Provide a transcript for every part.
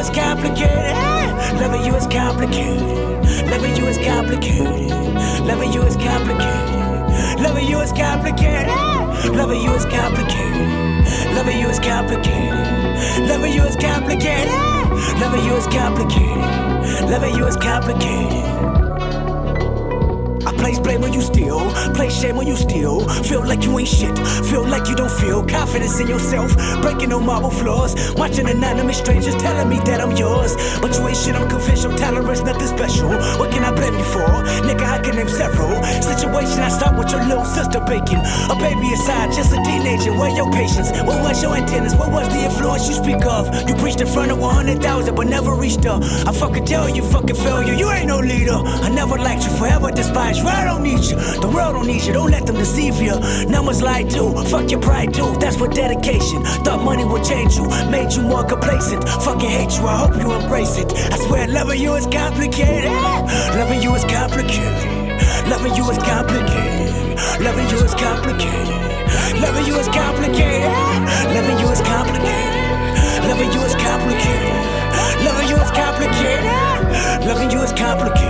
Is complicated. Loving you is complicated. Loving you is complicated. Loving you is complicated. Loving you is complicated. Loving you is complicated. Loving you is complicated. Loving you is complicated. Loving you is complicated. Loving you is complicated. Place blame when you steal, place shame when you steal. Feel like you ain't shit, feel like you don't feel confidence in yourself. Breaking no marble floors, watching anonymous strangers telling me that I'm yours. But you ain't shit, I'm confidential, tolerance, nothing special. What can I blame you for? Nigga, I can name several. Situation I start with your little sister baking. A baby aside, just a teenager. Where your patience? What was your antennas? What was the influence you speak of? You preached in front of 100,000 but never reached up. I fucking tell you, fucking failure. You ain't no leader. I never liked you, forever despise you. I don't need you. The world don't need you. Don't let them deceive you. Numbers lie too. Fuck your pride too. That's what dedication. Thought money would change you. Made you more complacent. Fucking hate you. I hope you embrace it. I swear loving you is complicated. Loving you is complicated. Loving you is complicated. Loving you is complicated. Loving you is complicated. Loving you is complicated. Loving you is complicated. Loving you is complicated. Loving you is complicated.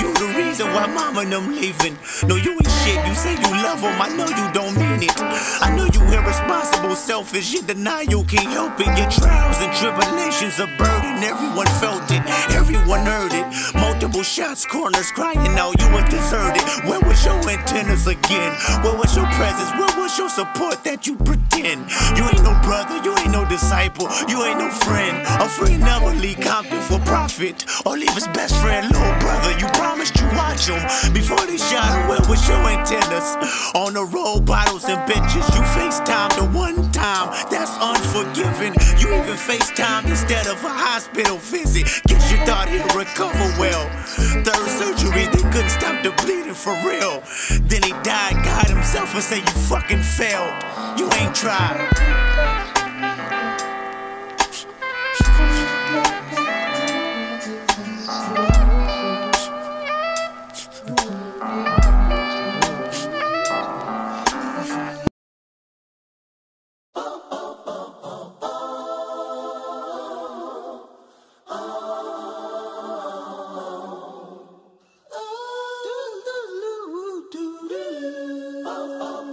You the reason why mama and them leaving. No, you ain't shit. You say you love them. I know you don't mean it. I know you irresponsible, selfish. You deny you can't help it. Your trials and tribulations a burden. Everyone felt it. Everyone heard it. Multiple shots, corners crying out. You was deserted. Where was your antennas again? Where was your presence? Where was your support that you pretend? You ain't no brother. You ain't no disciple. You ain't no friend. A friend never leave Compton for profit or leave his best friend, little brother. You promised you watch him before they shot him. Where was your antennas? On the road, bottles and benches. You FaceTime the one time. That's unforgiving. You even FaceTime instead of a hospital visit. Guess you thought he'd recover well. Third surgery, they couldn't stop the bleeding for real would say you fucking failed. You ain't tried.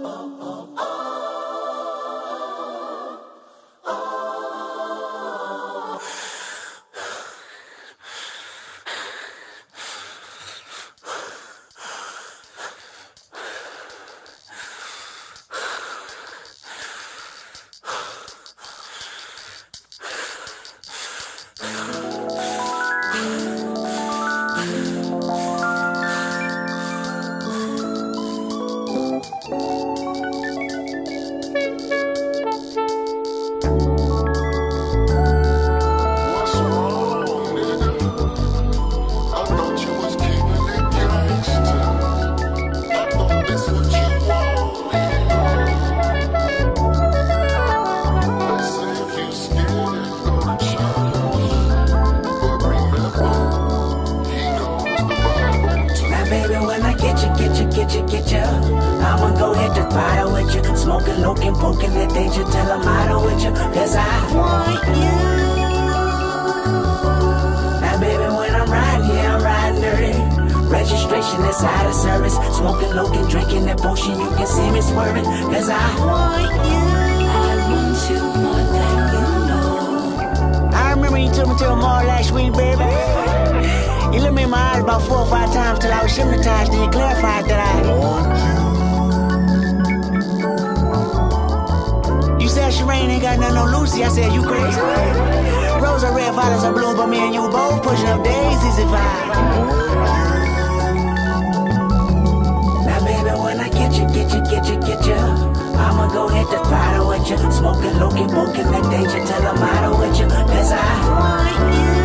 oh. You, I'ma go hit the fire with you. Smoking, looking, poking the danger till I'm out with you. Cause I want you. Now, baby, when I'm riding, yeah, I'm riding dirty. Registration is inside of service. Smoking, looking, drinking that potion. You can see me swerving. Cause I want you. I want you more than you know. I remember you took me to a mall last week, baby. You looked me in my eyes about four or five times till I was hypnotized, and you clarified that I want you. You said Sherane ain't got nothing on Lucy. I said, you crazy? Rose are red, violets are blue, but me and you both pushing up daisies if I. Now, baby, when I get you, get you, get you, get you, I'ma go hit the throttle with you. Smoking, looking, booking that danger till I'm out with you. Cause I want. You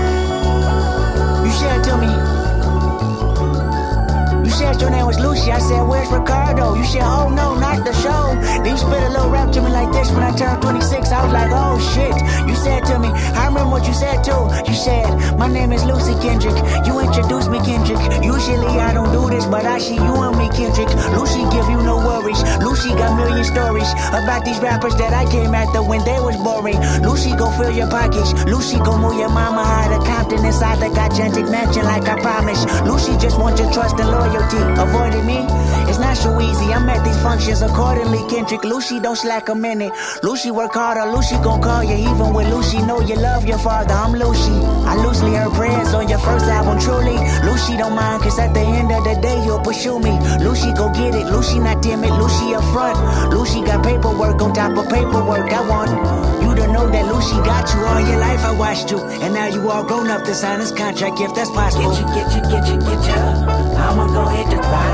You your name was Lucy. I said, where's Ricardo? You said, oh no, not the show. Then you spit a little rap to me like this when I turned 26. I was like, oh shit. You said to me, I remember what you said too. You said, my name is Lucy Kendrick. You introduced me, Kendrick. Usually I don't do but I see you and me, Kendrick. Lucy give you no worries. Lucy got million stories about these rappers that I came after when they was boring. Lucy go fill your pockets. Lucy go move your mama out of Compton inside the gigantic mansion like I promised. Lucy just wants your trust and loyalty. Avoiding me, it's not so easy. I'm at these functions accordingly, Kendrick. Lucy don't slack a minute. Lucy work harder. Lucy gon' call you even when Lucy know you love your father. I'm Lucy. I loosely heard prayers on your first album, truly. Lucy don't mind, cause at the end of the day, you'll pursue me. Lucy go get it. Lucy not timid. Lucy up front. Lucy got paperwork on top of paperwork. I want you to know that Lucy got you all your life. I watched you, and now you all grown up to sign this contract if that's possible. Get you, get you, get you, get you. I'ma go hit the throttle